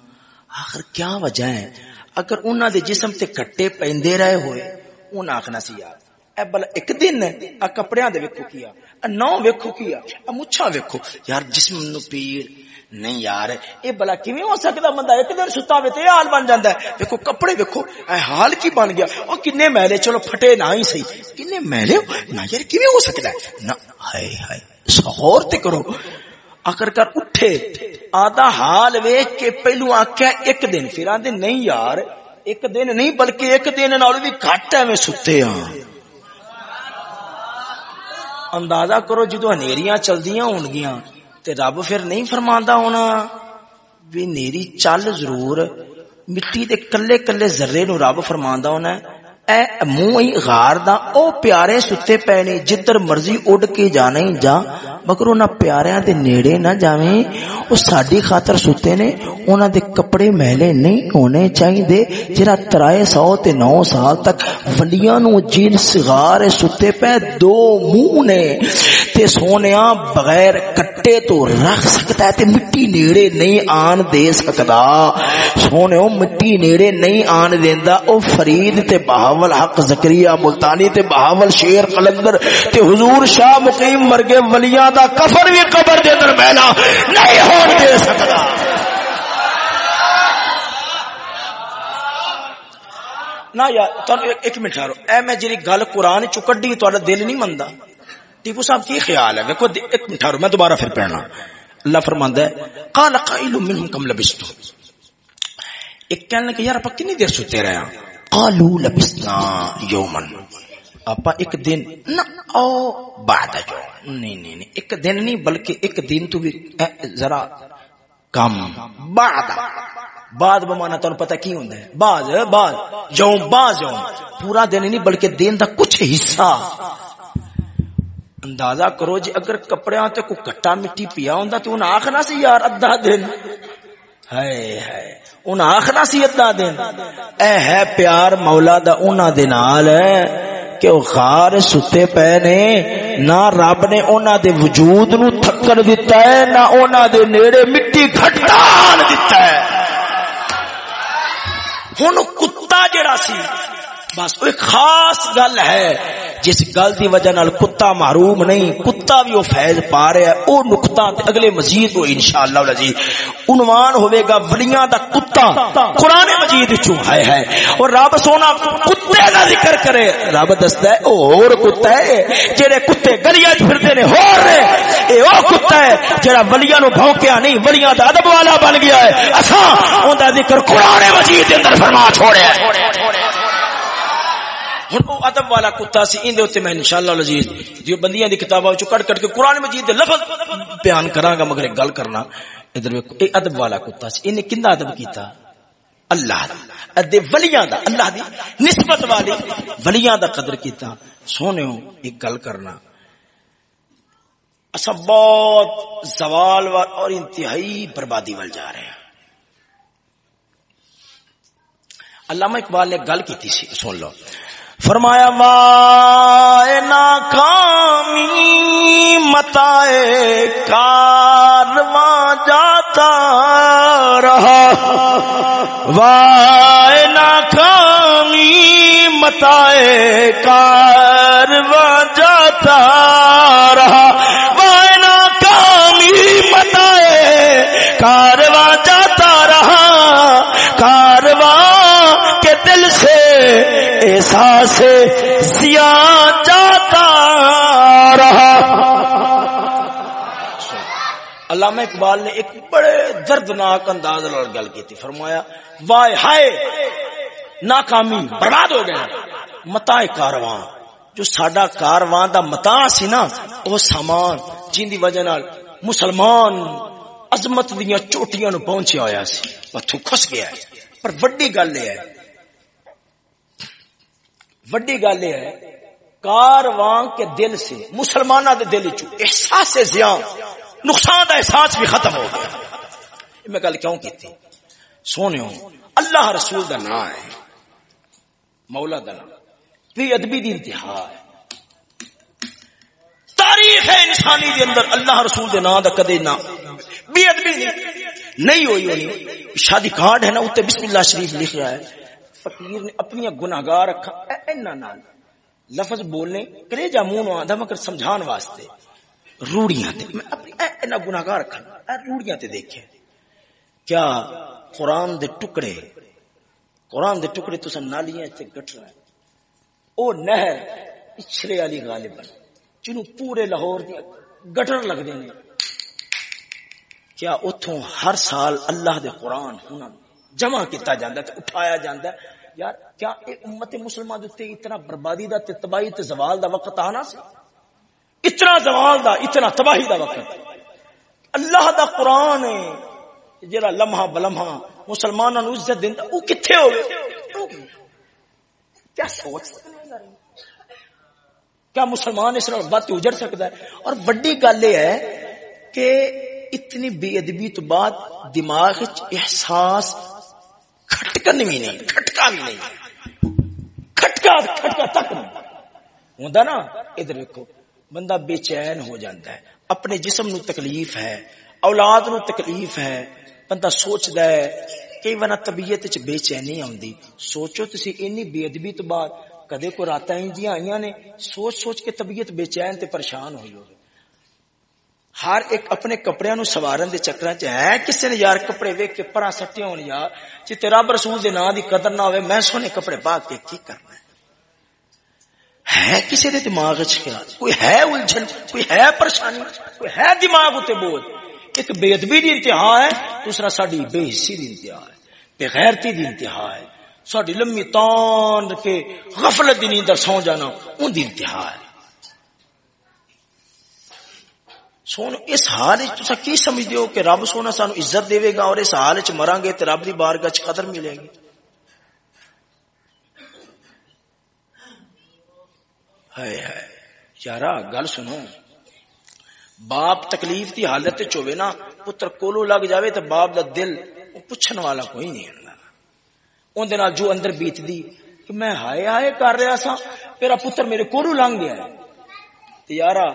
Speaker 2: آخر کیا وجہ ہے؟ اگر انہوں دے جسم تے کٹے پیندے رہے ہوئے انہوں آخنا سی یار، اے بلا ایک دن آ کپڑیاں دے ویکھو کیا، اے نو ویکھو کیا، اے مچھا ویکھو۔ یار جسم نو پیر، نہیں یار، اے بلا کیویں ہو سکدا بندہ ایک دن ستا وے تے حال بن جاندا ہے؟ دیکھو کپڑے ویکھو، اے حال کی بن گیا؟ او کنے میلے چلو پھٹے نہ ہی صحیح۔ کنے میلے نہ یار کیویں ہو سکدا ہے؟ نہ، ہائے ہائے، سہور تے کرو۔ آخر کر اٹھے۔ آدھا حال ویک کے پہلو آخیا ایک دن۔ پھر آدھے نہیں یار، ایک دن نہیں، بلکہ ایک دن نال بھی گھٹ ہے، میں ستے ہاں۔ اندازہ کرو جدو ہنیریاں چلدیاں ہون گیاں تے رب پھر نہیں فرماندا ہونا بھی نیری چل ضرور مٹی دے کلے کلے ذرے نو رب فرماندا ہونا ہے۔ اے منہ غار دا، او پیارے ستے پے نے جدھر مرضی اڈ کے جانا جا۔ مگر انہاں پیاریاں دے نیڑے نہ جاویں۔ او ساڈی خاطر ستے نے، انہاں دے کپڑے میلے نہیں ہونے چاہیے جڑا ترائے سو تے نو سال تک ولیاں نو جن صغار ستے پے دو منہ نے۔ تے سونیا بغیر کٹے تو رکھ سکتا ہے، تے مٹی نیڑے نہیں آن دے سکدا سونےو مٹی نیڑے نہیں آن دیندا، او فرید تے بہاول حق زکریہ ملتانی تے بہاول شیر قلندر تے حضور شاہ مقیم مرگے ولیاں دا کفر بھی قبر دے اندر میلا نہیں ہون دے سکتا۔ نا یا تانوں ایک منٹ ٹھہرو اے میں جڑی گل قران چ کڈی تہاڈا دل نہیں مندا۔ ٹیپو صاحب، کی خیال ہے؟ دیکھو ایک منٹ ٹھہرو میں دوبارہ پھر پڑھنا۔ اللہ فرماندا ہے، قال قائل منهم كم لبستم۔ ایک کہنے کہ یار، اپا کتنی دیر سوتے رہے ہیں قالو لبسنا یومن. آپ ایک دن نہ او بعد جو. نہیں نہیں نہیں، ایک دن نہیں، بلکہ ایک دن تو بھی ذرا کم. بعد. بعد بمانا تو پتہ کی ہوندا ہے؟ بعد بعد. جو بعد جو پورا دن نہیں، بلکہ دن دا کچھ حصہ. اندازہ کرو جی اگر کپڑیاں تے کو کٹا مٹی پیا ہوندا تو انہاں آکھنا سی، یار، ادھا دن. ہائے ہائے ان آخنا سی ادا دن۔ اے ہے پیار مولا دا، انہاں دے نال کہ او خار ستے پے نے، نہ رب نے انہاں دے وجود نو تھکن دتا ہے، نہ انہاں دے نیڑے مٹی گھٹان دتا ہے۔ ہن کتا جڑا سی بس کوئی خاص گل ہے، جس گل دی وجہ نال کتا محروم نہیں، کتا بھی وہ فیض پا رہا ہے، او نقطہ اگلے مزید وہ انشاءاللہ العزیز عنوان ہوے گا ولیاں دا کتا قران مجید وچوں ہے ہے۔ اور رب سونا کتے دا ذکر کرے، رب دستا ہے، او اور کتا ہے، جڑے کتے گلیاں وچ پھردے نے، ہور نے۔ اے او کتا ہے، جڑا ولیاں نو بھونکیا نہیں، ولیاں دا ادب والا بن گیا ہے۔ اساں اوندا ذکر قران مجید دے اندر فرما چھوڑیا ہے ہوں وہ ادب والا کتا سی اندر میں ان شاء اللہ لذیذ۔ جو بندیاں دی کتاباں کٹ کٹ کے قرآن مجید دے لفظ بیان کراں گا، مگر ایک گل کرنا۔ ادھر اے ادب والا کتا سی انہیں کندا ادب کیتا؟ اللہ دا۔ ادب ولیاں دا، اللہ دی نسبت والی ولیاں دا قدر کیتا۔ سونے ہو ایک گل کرنا۔ اصا بہت زوال اور انتہائی بربادی وال جا رہے ہیں۔ علامہ اقبال نے گل کی تھی سن لو۔ فرمایا وائے ناکامی متائے کارواں جاتا رہا۔ وائے ناکامی متائے کارواں جاتا رہا۔ وائے ناکامی متائے کارواں جاتا رہا۔ کارواں کے دل سے احساس سیا جاتا رہا۔ علامہ اقبال نے ایک بڑے دردناک انداز گل کی فرمایا، وائے ہائے، ناکامی برباد ہو گئے متا کارواں جو سڈا کارواں دا متا سی نا وہ سامان، جن دی وجہ نال مسلمان عظمت دیا چوٹیاں نو پہنچیا ہوا سی۔ اتو خس گیا پر وڈی گل یہ ہے وڈی گل یہ ہے کارواں کے دل سے مسلمانہ دے دل چ احساس زیان، نقصان دا احساس بھی ختم ہو گیا۔ میں گل کیوں کی تھی سونے اللہ رسول دا نام ہے، مولا دا نام۔ بھی ادبی دی انتہا ہے۔ تاریخ ہے انسانی دے اندر اللہ رسول دے نام دا کدے نہ بھی ادبی نہیں۔ نہیں ہوئی ہوئی، شادی کارڈ ہے نا اتنے بسم اللہ شریف لکھا ہے۔ فقیر نے اپنی گناہگار رکھا۔ اینا نال لفظ بولنے کرے جا منہ آندا مگر سمجھان واسطے روڑیاں تے۔ میں اپنی اینا گناہگار رکھا اے، روڑیاں تے دیکھے۔ کیا قرآن دے ٹکڑے، قرآن دے ٹکڑے تو نالیاں تے گٹ رہا او نہر پچھلے والی غالب جنوں پورے لاہور دی گٹر لگ دے نے کیا اتوں ہر سال اللہ دے قرآن ہونا جمع کیتا جاندا تے اٹھایا جاندا ہے؟ یار، کیا اے امت مسلمان دے اتنا بربادی دا تے تباہی تے زوال دا وقت آنا سی؟ اتنا زوال دا، اتنا تباہی دا وقت۔ اللہ دا قرآن ہے، جڑا لمحہ بلمحہ مسلمانوں نو عزت دیندا، او کتھے ہوے کیا سوچ کیا مسلمان اس بات اجڑ سکتا ہے؟ اور بڑی گل یہ ہے کہ اتنی بے ادبی تو بعد دماغ احساس کھٹکن بھی نہیں کھٹکا بھی نہیں کھٹکا کھٹکا تک نہیں۔ ہوندا نا، ادھر دیکھو بندہ بے چین ہو جاتا ہے۔ اپنے جسم نو تکلیف ہے، اولاد نو تکلیف ہے، بندہ سوچدا ہے کئی بار طبیعت چ بے چینی آندی سوچو تسی، اینی بے ادبی تو بعد کدے کو راتاں انجیاں آئیاں نے، سوچ سوچ کے طبیعت بے چین تے پریشان ہوئی ہوگی ہر ایک اپنے کپڑے نو سوارن دے چکراں چ ہے۔ کسے نے یار کپڑے ویکھ کے پرا سٹے ہون یار جے جی تیرا رسول دے نام دی قدر نہ ہوے میں سونے کپڑے پا کے کی کرنا ہے؟ ہے کسی دے دماغ چ کیا کوئی ہے الجھن؟ کوئی ہے پریشانی؟ کوئی ہے دماغ تے بوجھ؟ ایک بے ادبی دی انتہا ہے، دوسرا ساڈی بے حسی دی انتہا ہے بے غیرتی دی انتہا ہے۔ ساڈی لمبی تان کے غفلت دی نیندر سو جانا، ان دی انتہا ہے۔ سون اس حال تسا کی سمجھتے ہو کہ رب سونا سانو عزت دے گا اور اس حال چ مران گے تو رب دی بارگاہ چ قدر ملے گی ہائے ہائے یارا گل سنو باپ تکلیف دی حالت چوے نا پتر کولو لگ جاوے تو باپ دا دل پوچھن والا کوئی نہیں اون دے نال جو اندر بیت دی کہ میں ہائے ہائے کر رہا سا میرا پتر میرے کولو لنگ گیا ہے تے یارا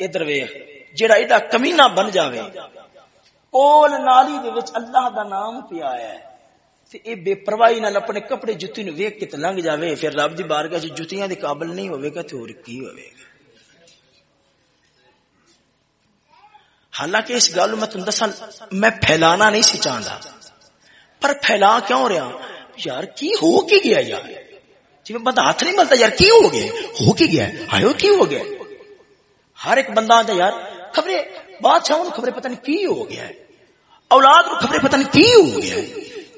Speaker 2: ادھر ویکھ جڑا ایڈا کمینہ بن جاوے۔ کول نالی دے وچ اللہ دا نام پیا ہے۔ تے اے بے پرواہی نال اپنے کپڑے جُتی نو ویکھ کے تے لنگ جاوے۔ پھر رب دی بارگاہ وچ جُتیاں دے قابل نہیں ہوے گا تے اور کی ہوے گا؟ حالانکہ اس گل میں تم دسا میں پھیلانا نہیں سی چاہتا پر پھیلا کیوں رہا؟ یار کی ہو کی گیا یار؟ جی بندہ ہاتھ نہیں ملتا یار، کی ہو گیا؟ ہو کی گیا آئے کی ہو گیا؟ ہر ایک بندہ آتا یار خبریں بادشاہ خبریں پتہ نہیں کی ہو گیا ہے، اولاد نو خبریں پتہ نہیں کی ہو گیا ہے،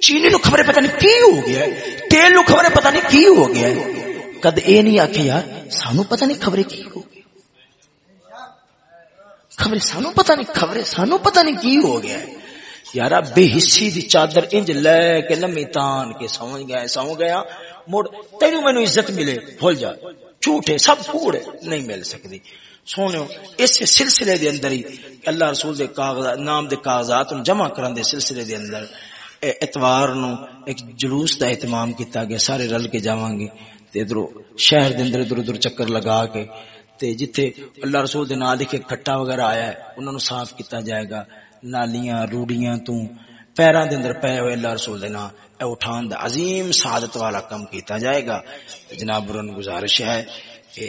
Speaker 2: چینی نو خبریں پتہ نہیں کی ہو گیا ہے، تیل نو خبریں پتہ نہیں کی ہو گیا ہے۔ کد اے نہیں آکھے یار، سانو پتہ نہیں خبریں کی ہو گیا خبریں سانو پتہ نہیں، خبریں سانو پتہ نہیں کی ہو گیا ہے۔ یارا بے حصی دی چادر انج لے کے لمی تان کے سمجھ گیا سو گیا۔ مڑ تینو مینو عزت ملے، بھول جا۔ جھوٹے، سب کوڑے، نہیں مل سکتی سونے اس سلسلے دے اندر ہی اللہ رسول دے کاغذات نام دے کاغذات جمع کرن دے سلسلے دے اندر اتوار نو ایک جلوس دا اہتمام کیتا گیا، سارے رل کے جاواں گے۔ تے ادھر شہر دے اندر ادھر ادھر چکر لگا کے تے جتھے اللہ رسول دے نام لکھے کھٹا وغیرہ آیا ہے، انہاں نو صاف کیتا جائے گا۔ نالیاں، روڑیاں تو پیراں دے اندر پے ہوئے اللہ رسول دے نام، اے اٹھان دا عظیم سعادت والا کم کیتا جائے گا۔ جناب رن گزارش ہے کہ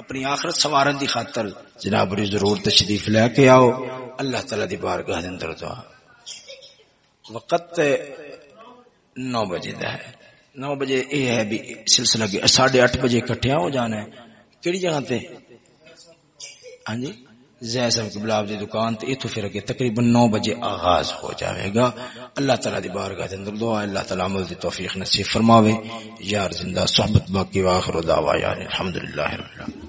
Speaker 2: اپنی آخرت سوارن دی خاطر۔ جناب ری ضرور تشریف لے کے آؤ۔ اللہ تعالی دی بارگاہ دے اندر دعا وقت نو بجے دا ہے۔ نو بجے اے ہے بھی سلسلہ ساڑھے اٹھ بجے اکٹھیا ہو جانا ہے۔ کیڑی جگہ تے؟ ہاں جی زہ صاحب قبلاب دی دکان تے ایتھوں پھر اگے تقریباً 9 بجے آغاز ہو جاوے گا۔ اللہ تعالی دی بارگاہ دے اندر دعا اللہ تعالی عمل دی توفیق نصیب فرماوے۔ یار زندہ صحبت باقی واخر دعوا یار الحمدللہ رب العالمین۔